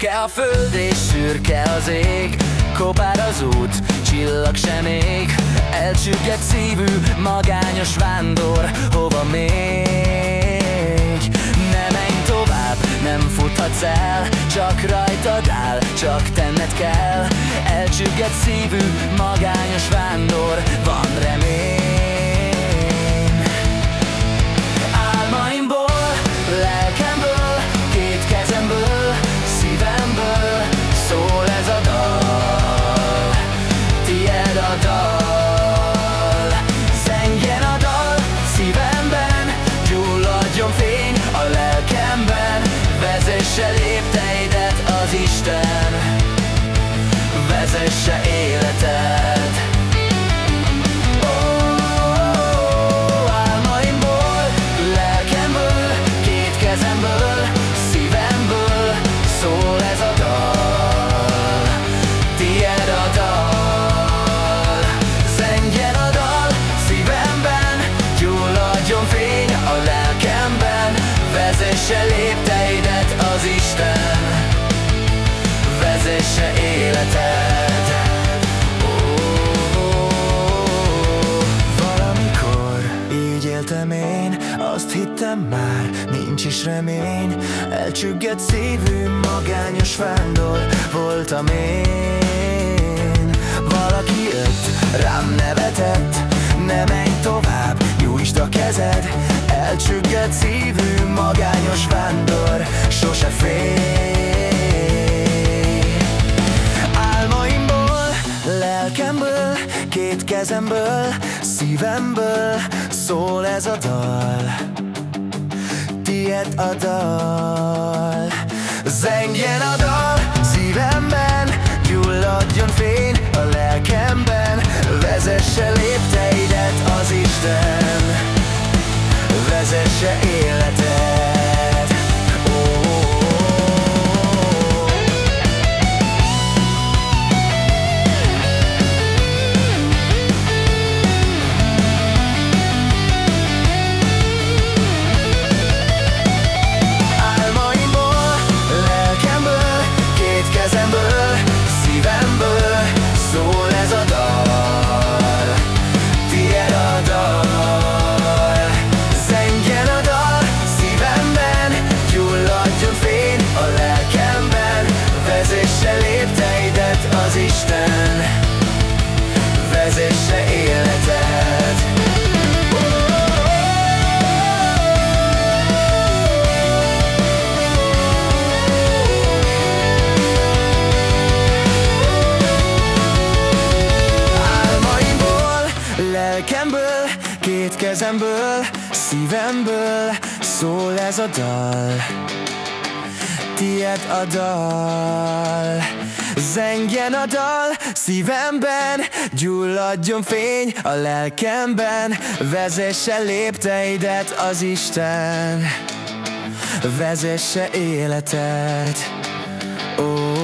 Szürke a föld és szürke az ég. Kopár az út, csillag sem ég. Elcsüggett szívű, magányos vándor Hova még? Ne menj tovább, nem futhatsz el Csak rajtad áll, csak tenned kell. Elcsüggett szívű, magányos vándor Van remény vezesse életed éltem én Azt hittem már, nincs is remény. Elcsüggett szívű, magányos vándor voltam én. Valaki jött, rám nevetett Ne menj tovább, nyújtsd a kezed. Elcsüggett szívű, magányos vándor Sose fél két kezemből Szívemből szól ez a dal. Tied a dal. Zengjen a dal kezemből, szívemből szól ez a dal. Tied a dal. Zengjen a dal szívemben Gyulladjon fény a lelkemben Vezesse lépteidet az Isten. Vezesse életed oh.